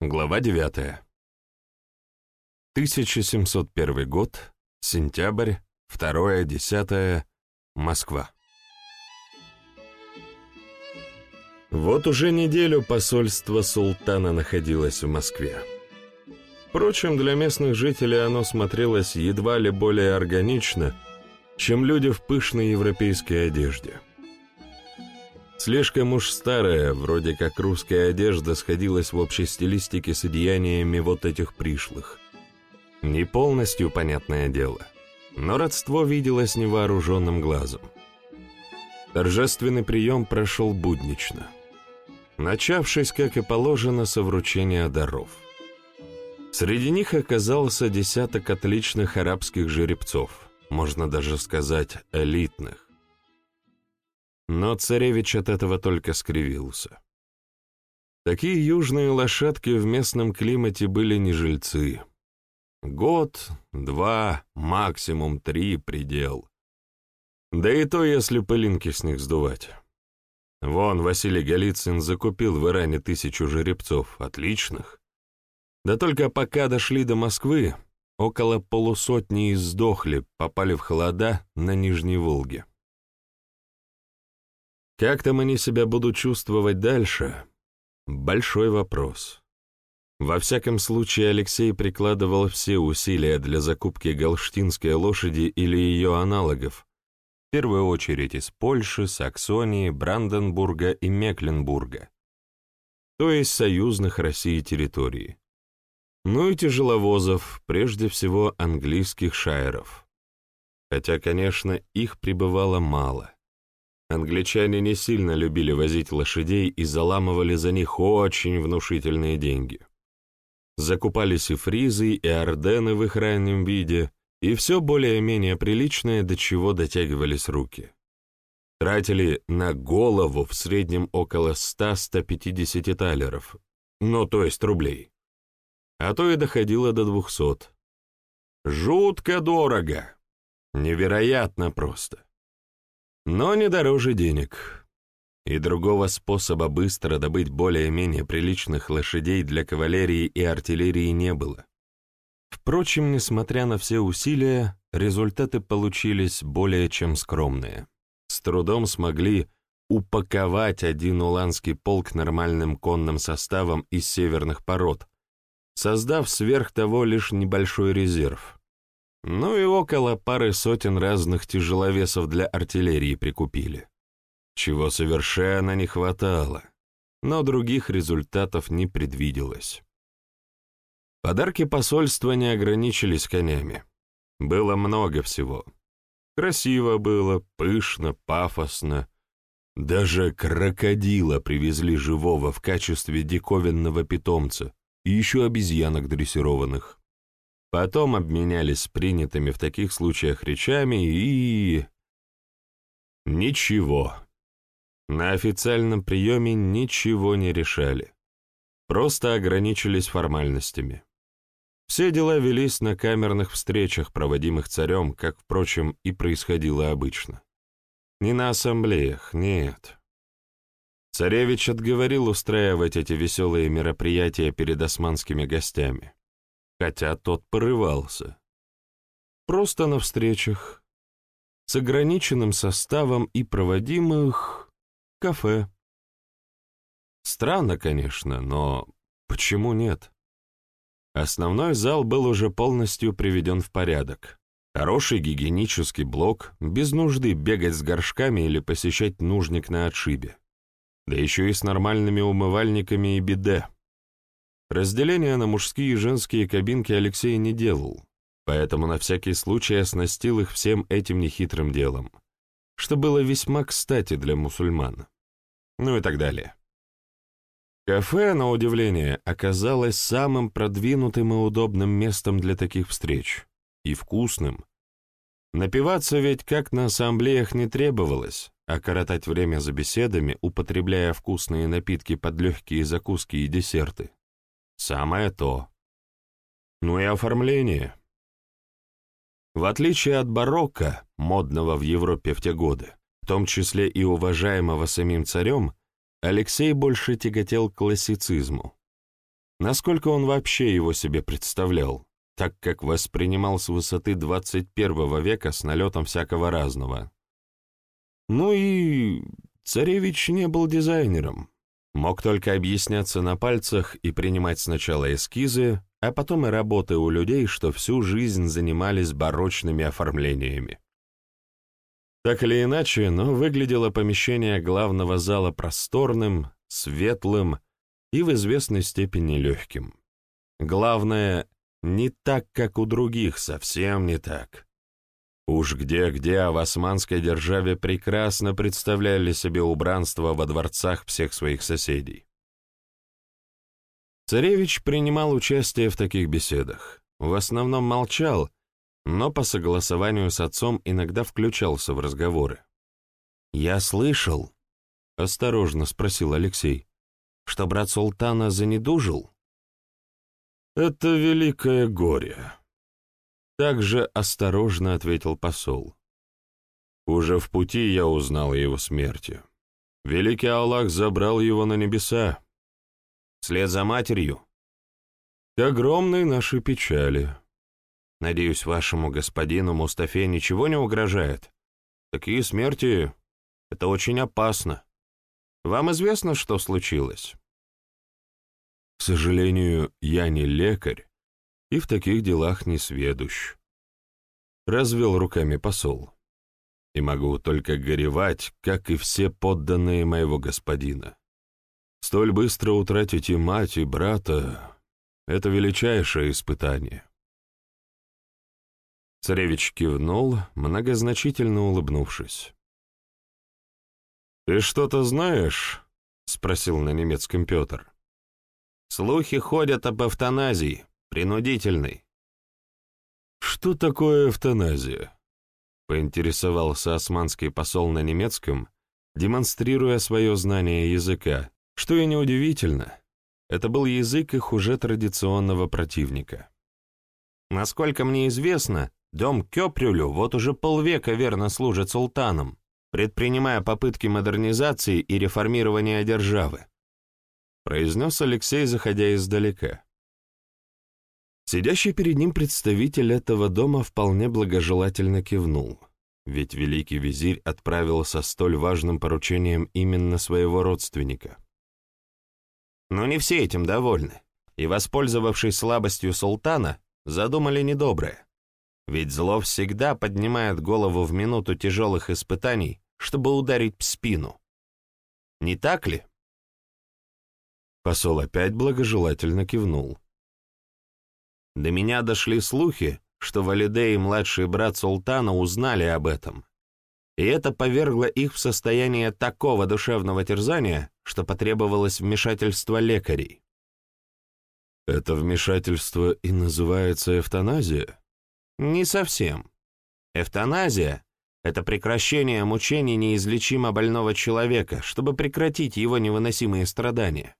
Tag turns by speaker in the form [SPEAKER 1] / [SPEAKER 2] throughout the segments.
[SPEAKER 1] Глава 9. 1701 год, сентябрь, 2-10, Москва. Вот уже неделю посольство султана находилось в Москве. Впрочем, для местных жителей оно смотрелось едва ли более органично, чем люди в пышной европейской одежде. Слишком уж старая, вроде как русская одежда, сходилась в общей стилистике с одеяниями вот этих пришлых. Не полностью понятное дело, но родство виделось невооруженным глазом. Торжественный прием прошел буднично, начавшись, как и положено, со вручения даров. Среди них оказался десяток отличных арабских жеребцов, можно даже сказать, элитных. Но царевич от этого только скривился. Такие южные лошадки в местном климате были не жильцы. Год, два, максимум три — предел. Да и то, если пылинки с них сдувать. Вон, Василий Голицын закупил в Иране тысячу жеребцов, отличных. Да только пока дошли до Москвы, около полусотни издохли, попали в холода на Нижней Волге. Как там они себя будут чувствовать дальше? Большой вопрос. Во всяком случае, Алексей прикладывал все усилия для закупки галштинской лошади или ее аналогов, в первую очередь из Польши, Саксонии, Бранденбурга и Мекленбурга, то есть союзных России территорий. Ну и тяжеловозов, прежде всего английских шайеров. Хотя, конечно, их прибывало мало. Англичане не сильно любили возить лошадей и заламывали за них очень внушительные деньги. Закупались и фризы, и ордены в их раннем виде, и все более-менее приличное, до чего дотягивались руки. Тратили на голову в среднем около 100-150 талеров, ну, то есть рублей. А то и доходило до 200. Жутко дорого. Невероятно просто но не дороже денег. И другого способа быстро добыть более-менее приличных лошадей для кавалерии и артиллерии не было. Впрочем, несмотря на все усилия, результаты получились более чем скромные. С трудом смогли упаковать один уланский полк нормальным конным составом из северных пород, создав сверх того лишь небольшой резерв. Ну и около пары сотен разных тяжеловесов для артиллерии прикупили. Чего совершенно не хватало, но других результатов не предвиделось. Подарки посольства не ограничились конями. Было много всего. Красиво было, пышно, пафосно. Даже крокодила привезли живого в качестве диковинного питомца и еще обезьянок дрессированных. Потом обменялись принятыми в таких случаях речами и... Ничего. На официальном приеме ничего не решали. Просто ограничились формальностями. Все дела велись на камерных встречах, проводимых царем, как, впрочем, и происходило обычно. Не на ассамблеях, нет. Царевич отговорил устраивать эти веселые мероприятия перед османскими гостями хотя тот порывался. Просто на встречах, с ограниченным составом и проводимых кафе. Странно, конечно, но почему нет? Основной зал был уже полностью приведен в порядок. Хороший гигиенический блок, без нужды бегать с горшками или посещать нужник на отшибе. Да еще и с нормальными умывальниками и биде. Разделения на мужские и женские кабинки Алексей не делал, поэтому на всякий случай оснастил их всем этим нехитрым делом, что было весьма кстати для мусульман. Ну и так далее. Кафе, на удивление, оказалось самым продвинутым и удобным местом для таких встреч. И вкусным. Напиваться ведь как на ассамблеях не требовалось, а коротать время за беседами, употребляя вкусные напитки под легкие закуски и десерты. Самое то. Ну и оформление. В отличие от барокко, модного в Европе в те годы, в том числе и уважаемого самим царем, Алексей больше тяготел к классицизму. Насколько он вообще его себе представлял, так как воспринимал с высоты 21 века с налетом всякого разного. Ну и царевич не был дизайнером. Мог только объясняться на пальцах и принимать сначала эскизы, а потом и работы у людей, что всю жизнь занимались барочными оформлениями. Так или иначе, но выглядело помещение главного зала просторным, светлым и в известной степени легким. Главное, не так, как у других, совсем не так. Уж где-где, а в османской державе прекрасно представляли себе убранство во дворцах всех своих соседей. Царевич принимал участие в таких беседах. В основном молчал, но по согласованию с отцом иногда включался в разговоры. «Я слышал», — осторожно спросил Алексей, — «что брат султана занедужил?» «Это великое горе», также осторожно ответил посол. Уже в пути я узнал о его смерти. Великий Аллах забрал его на небеса. Вслед за матерью. К огромной нашей печали. Надеюсь, вашему господину Мустафе ничего не угрожает. Такие смерти — это очень опасно. Вам известно, что случилось? К сожалению, я не лекарь, и в таких делах не сведущ. Развел руками посол. И могу только горевать, как и все подданные моего господина. Столь быстро утратить и мать, и брата — это величайшее испытание. Царевич кивнул, многозначительно улыбнувшись. «Ты что-то знаешь?» — спросил на немецком Петр. «Слухи ходят об эвтаназии», Принудительный. Что такое эвтаназия? Поинтересовался османский посол на немецком, демонстрируя свое знание языка, что и неудивительно. Это был язык их уже традиционного противника. Насколько мне известно, дом Кёпрюлю вот уже полвека верно служит султанам, предпринимая попытки модернизации и реформирования державы, произнес Алексей, заходя издалека. Сидящий перед ним представитель этого дома вполне благожелательно кивнул, ведь великий визирь отправил со столь важным поручением именно своего родственника. Но не все этим довольны, и, воспользовавшись слабостью султана, задумали недоброе. Ведь зло всегда поднимает голову в минуту тяжелых испытаний, чтобы ударить в спину. Не так ли? Посол опять благожелательно кивнул. До меня дошли слухи, что Валидей и младший брат султана узнали об этом. И это повергло их в состояние такого душевного терзания, что потребовалось вмешательство лекарей. Это вмешательство и называется эвтаназия? Не совсем. Эвтаназия — это прекращение мучений неизлечимо больного человека, чтобы прекратить его невыносимые страдания.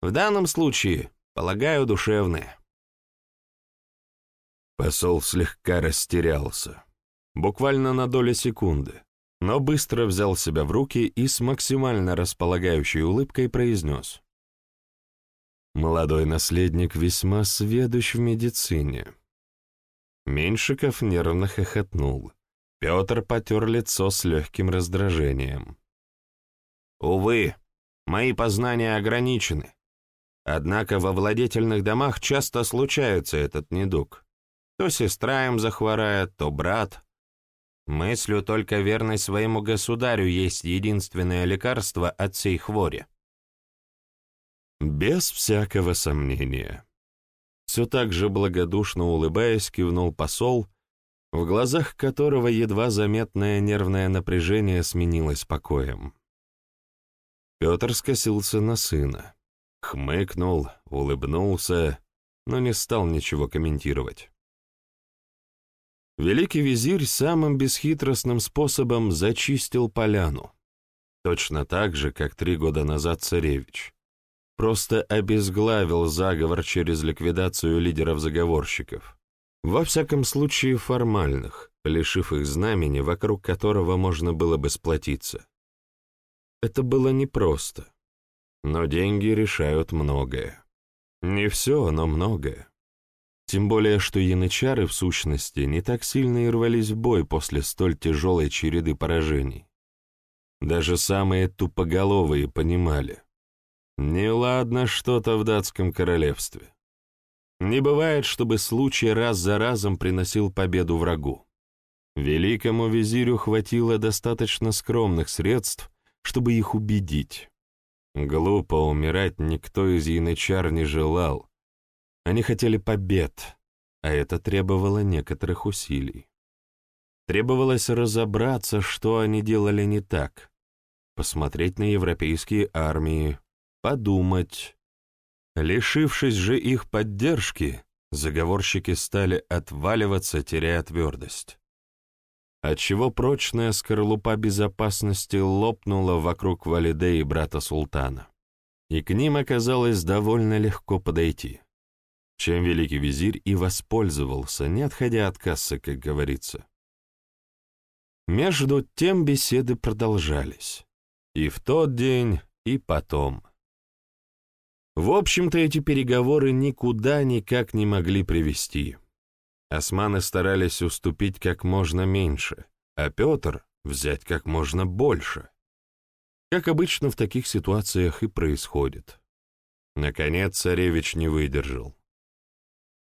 [SPEAKER 1] В данном случае, полагаю, душевные. Посол слегка растерялся, буквально на долю секунды, но быстро взял себя в руки и с максимально располагающей улыбкой произнес. «Молодой наследник весьма сведущ в медицине». Меньшиков нервно хохотнул. Петр потер лицо с легким раздражением. «Увы, мои познания ограничены. Однако во владетельных домах часто случается этот недуг. То сестра им захворает, то брат. Мыслю только верность своему государю есть единственное лекарство от сей хвори. Без всякого сомнения. Все так же благодушно улыбаясь, кивнул посол, в глазах которого едва заметное нервное напряжение сменилось покоем. Петр скосился на сына, хмыкнул, улыбнулся, но не стал ничего комментировать. Великий визирь самым бесхитростным способом зачистил поляну. Точно так же, как три года назад царевич. Просто обезглавил заговор через ликвидацию лидеров-заговорщиков. Во всяком случае формальных, лишив их знамени, вокруг которого можно было бы сплотиться. Это было непросто, но деньги решают многое. Не все, но многое. Тем более, что янычары, в сущности, не так сильно и рвались в бой после столь тяжелой череды поражений. Даже самые тупоголовые понимали. Неладно что-то в датском королевстве. Не бывает, чтобы случай раз за разом приносил победу врагу. Великому визирю хватило достаточно скромных средств, чтобы их убедить. Глупо умирать никто из янычар не желал. Они хотели побед, а это требовало некоторых усилий. Требовалось разобраться, что они делали не так, посмотреть на европейские армии, подумать. Лишившись же их поддержки, заговорщики стали отваливаться, теряя твердость. Отчего прочная скорлупа безопасности лопнула вокруг Валиде и брата султана. И к ним оказалось довольно легко подойти чем великий визирь и воспользовался, не отходя от кассы, как говорится. Между тем беседы продолжались. И в тот день, и потом. В общем-то, эти переговоры никуда никак не могли привести. Османы старались уступить как можно меньше, а Петр — взять как можно больше. Как обычно в таких ситуациях и происходит. Наконец царевич не выдержал.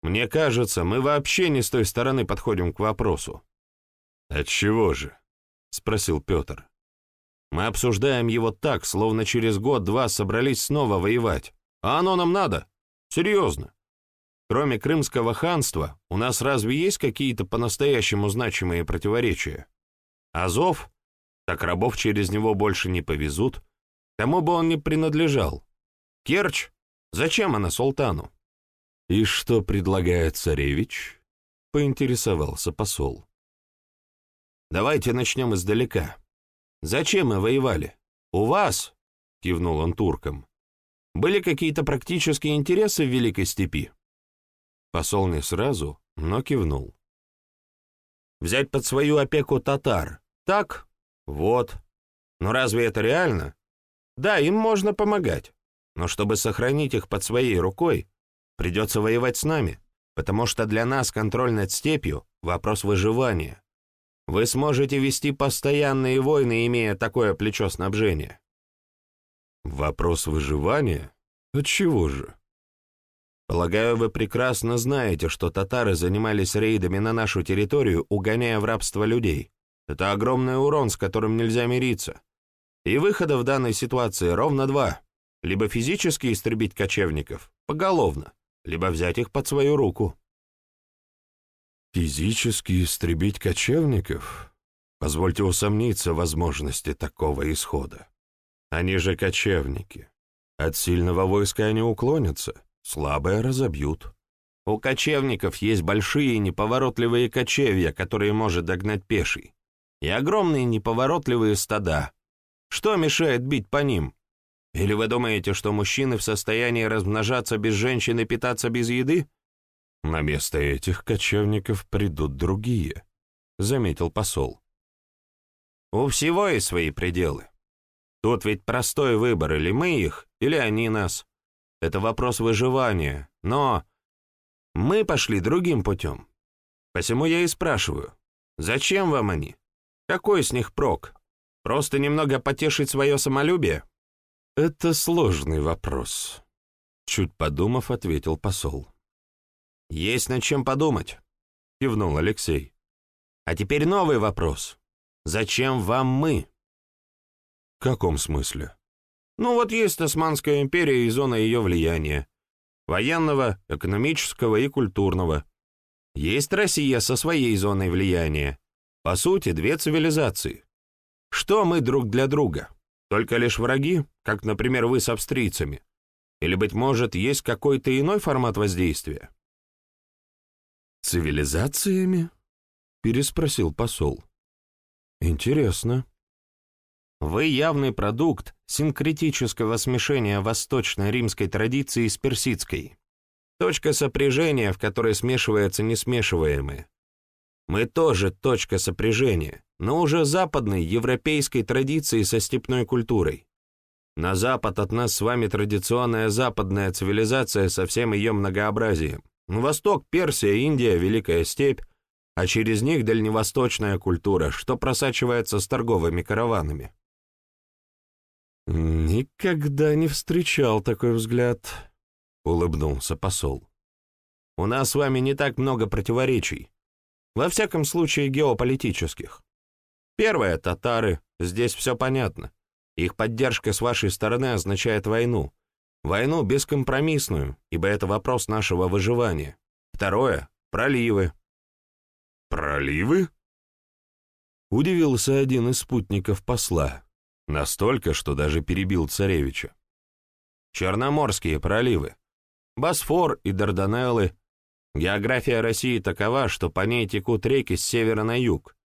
[SPEAKER 1] «Мне кажется, мы вообще не с той стороны подходим к вопросу. «Отчего же?» — спросил Петр. «Мы обсуждаем его так, словно через год-два собрались снова воевать. А оно нам надо? Серьезно. Кроме Крымского ханства, у нас разве есть какие-то по-настоящему значимые противоречия? Азов? Так рабов через него больше не повезут. Кому бы он ни принадлежал? Керчь? Зачем она султану?» «И что предлагает царевич?» — поинтересовался посол. Давайте начнем издалека. Зачем мы воевали? У вас, — кивнул он туркам, — были какие-то практические интересы в Великой Степи? Посол не сразу, но кивнул. Взять под свою опеку татар. Так? Вот. Но разве это реально? Да, им можно помогать. Но чтобы сохранить их под своей рукой, придется воевать с нами, потому что для нас контроль над степью — вопрос выживания. Вы сможете вести постоянные войны, имея такое плечо снабжения. Вопрос выживания? Отчего же? Полагаю, вы прекрасно знаете, что татары занимались рейдами на нашу территорию, угоняя в рабство людей. Это огромный урон, с которым нельзя мириться. И выхода в данной ситуации ровно два. Либо физически истребить кочевников, поголовно, либо взять их под свою руку. Физически истребить кочевников? Позвольте усомниться в возможности такого исхода. Они же кочевники. От сильного войска они уклонятся, слабое разобьют. У кочевников есть большие неповоротливые кочевья, которые может догнать пеший, и огромные неповоротливые стада. Что мешает бить по ним? Или вы думаете, что мужчины в состоянии размножаться без женщин и питаться без еды? На место этих кочевников придут другие, заметил посол. У всего есть свои пределы. Тут ведь простой выбор, или мы их, или они нас. Это вопрос выживания, но мы пошли другим путем. Посему я и спрашиваю, зачем вам они? Какой с них прок? Просто немного потешить свое самолюбие? Это сложный вопрос, чуть подумав, ответил посол. «Есть над чем подумать», — кивнул Алексей. «А теперь новый вопрос. Зачем вам мы?» «В каком смысле?» «Ну вот есть Османская империя и зона ее влияния. Военного, экономического и культурного. Есть Россия со своей зоной влияния. По сути, две цивилизации. Что мы друг для друга? Только лишь враги, как, например, вы с австрийцами? Или, быть может, есть какой-то иной формат воздействия?» «Цивилизациями?» — переспросил посол. «Интересно». «Вы явный продукт синкретического смешения восточной римской традиции с персидской. Точка сопряжения, в которой смешивается несмешиваемое. Мы тоже точка сопряжения, но уже западной европейской традиции со степной культурой. На запад от нас с вами традиционная западная цивилизация со всем ее многообразием. Восток — Персия, Индия, Великая степь, а через них дальневосточная культура, что просачивается с торговыми караванами. «Никогда не встречал такой взгляд», — улыбнулся посол. «У нас с вами не так много противоречий, во всяком случае геополитических. Первое — татары, здесь все понятно. Их поддержка с вашей стороны означает войну. Войну бескомпромиссную, ибо это вопрос нашего выживания. Второе — проливы». «Проливы?» Удивился один из спутников посла. Настолько, что даже перебил царевича. Черноморские проливы. Босфор и Дарданеллы. География России такова, что по ней текут реки с севера на юг.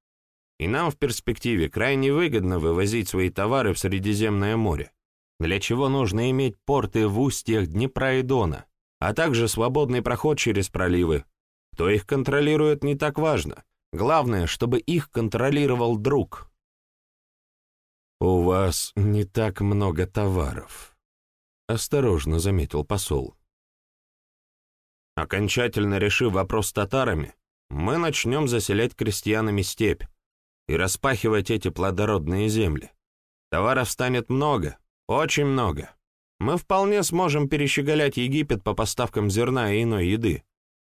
[SPEAKER 1] И нам в перспективе крайне выгодно вывозить свои товары в Средиземное море, для чего нужно иметь порты в устьях Днепра и Дона, а также свободный проход через проливы. Кто их контролирует, не так важно. Главное, чтобы их контролировал друг. «У вас не так много товаров», — осторожно заметил посол. Окончательно решив вопрос с татарами, мы начнем заселять крестьянами степь и распахивать эти плодородные земли. Товаров станет много, очень много. Мы вполне сможем перещеголять Египет по поставкам зерна и иной еды.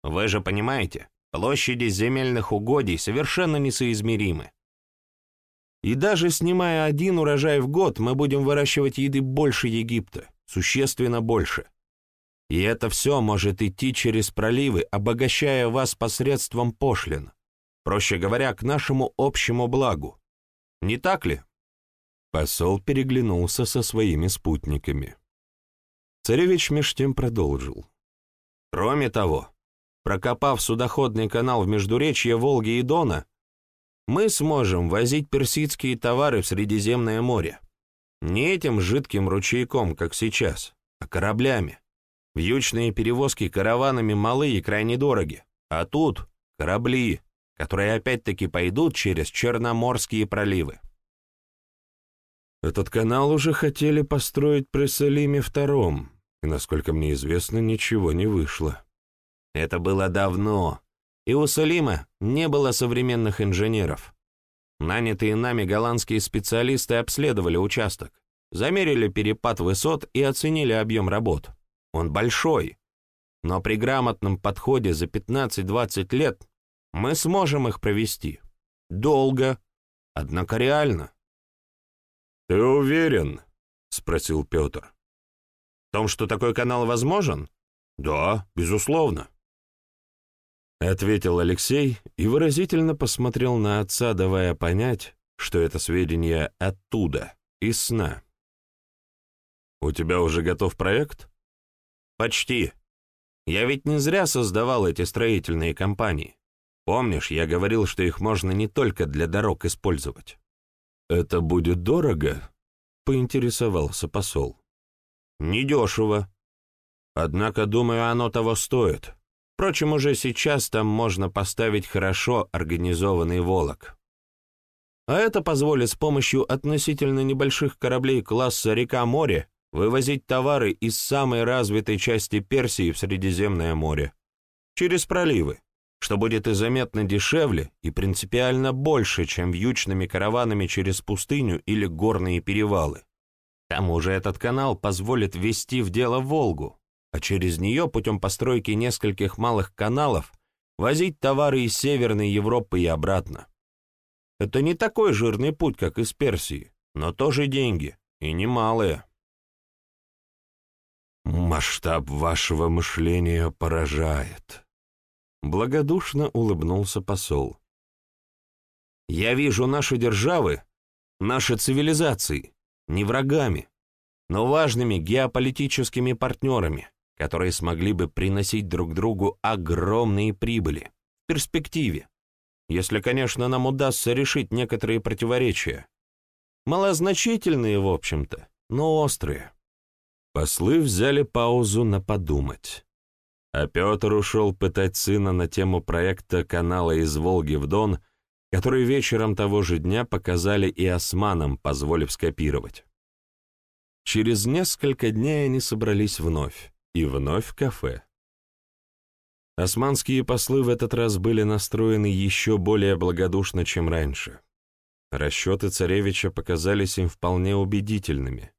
[SPEAKER 1] Вы же понимаете, площади земельных угодий совершенно несоизмеримы. И даже снимая один урожай в год, мы будем выращивать еды больше Египта, существенно больше. И это все может идти через проливы, обогащая вас посредством пошлин. Проще говоря, к нашему общему благу. Не так ли? Посол переглянулся со своими спутниками. Царевич меж тем продолжил. Кроме того, прокопав судоходный канал в междуречье Волги и Дона, мы сможем возить персидские товары в Средиземное море. Не этим жидким ручейком, как сейчас, а кораблями. Вьючные перевозки караванами малы и крайне дороги, а тут корабли, которые опять-таки пойдут через Черноморские проливы. Этот канал уже хотели построить при Салиме II, и, насколько мне известно, ничего не вышло. Это было давно, и у Салима не было современных инженеров. Нанятые нами голландские специалисты обследовали участок, замерили перепад высот и оценили объем работ. Он большой, но при грамотном подходе за 15-20 лет мы сможем их провести. Долго, однако реально. «Ты уверен?» — спросил Петр. «В том, что такой канал возможен?» «Да, безусловно». — ответил Алексей и выразительно посмотрел на отца, давая понять, что это сведения оттуда, из сна. «У тебя уже готов проект?» «Почти. Я ведь не зря создавал эти строительные компании. Помнишь, я говорил, что их можно не только для дорог использовать?» «Это будет дорого?» — поинтересовался посол. «Недешево. Однако, думаю, оно того стоит». Впрочем, уже сейчас там можно поставить хорошо организованный волок. А это позволит с помощью относительно небольших кораблей класса «Река-море» вывозить товары из самой развитой части Персии в Средиземное море, через проливы, что будет и заметно дешевле, и принципиально больше, чем вьючными караванами через пустыню или горные перевалы. К тому же этот канал позволит ввести в дело Волгу, а через нее путем постройки нескольких малых каналов возить товары из Северной Европы и обратно. Это не такой жирный путь, как из Персии, но тоже деньги, и немалые. «Масштаб вашего мышления поражает», — благодушно улыбнулся посол. «Я вижу наши державы, наши цивилизации, не врагами, но важными геополитическими партнерами, которые смогли бы приносить друг другу огромные прибыли в перспективе, если, конечно, нам удастся решить некоторые противоречия. Малозначительные, в общем-то, но острые. Послы взяли паузу на подумать. А Петр ушел пытать сына на тему проекта канала из Волги в Дон, который вечером того же дня показали и османам, позволив скопировать. Через несколько дней они собрались вновь, и вновь в кафе. Османские послы в этот раз были настроены еще более благодушно, чем раньше. Расчеты царевича показались им вполне убедительными.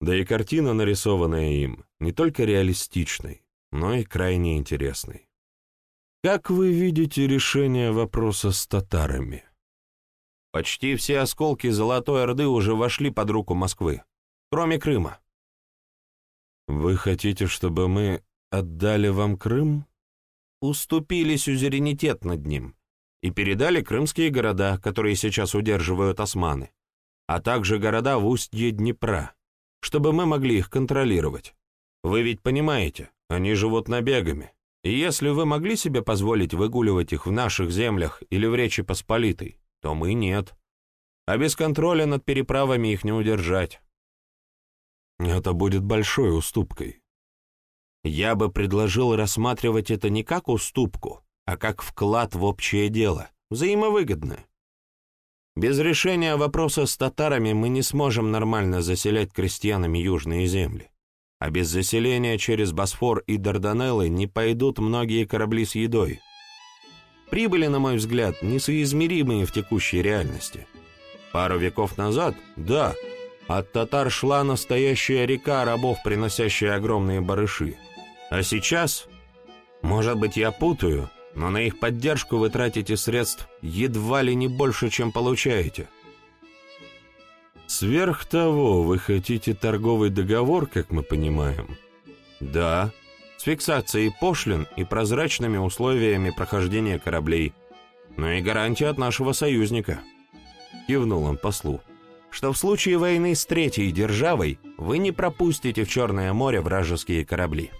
[SPEAKER 1] Да и картина, нарисованная им, не только реалистичной, но и крайне интересной. Как вы видите решение вопроса с татарами?
[SPEAKER 2] Почти все осколки Золотой Орды уже вошли под руку Москвы, кроме Крыма.
[SPEAKER 1] Вы хотите, чтобы мы отдали вам Крым?
[SPEAKER 2] Уступили сюзеренитет над ним и передали крымские города, которые сейчас удерживают османы, а также города в устье Днепра, чтобы мы могли их контролировать. Вы ведь понимаете, они живут набегами, и если вы могли себе позволить выгуливать их в наших землях или в Речи Посполитой, то мы нет. А без контроля над переправами их не удержать.
[SPEAKER 1] Это будет большой уступкой.
[SPEAKER 2] Я бы предложил рассматривать это не как уступку, а как вклад в общее дело, взаимовыгодное. Без решения вопроса с татарами мы не сможем нормально заселять крестьянами южные земли. А без заселения через Босфор и Дарданеллы не пойдут многие корабли с едой. Прибыли, на мой взгляд, несоизмеримые в текущей реальности. Пару веков назад, да, от татар шла настоящая река рабов, приносящая огромные барыши. А сейчас, может быть, я путаю, но на их поддержку вы тратите средств едва ли не больше, чем получаете.
[SPEAKER 1] Сверх того, вы хотите торговый договор, как мы понимаем?
[SPEAKER 2] Да, с фиксацией пошлин и прозрачными условиями прохождения кораблей, но и гарантия от нашего союзника. Кивнул он послу, что в случае войны с третьей державой вы не пропустите в Черное море вражеские корабли.